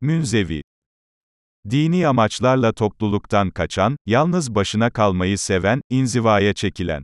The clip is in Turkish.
Münzevi. Dini amaçlarla topluluktan kaçan, yalnız başına kalmayı seven, inzivaya çekilen.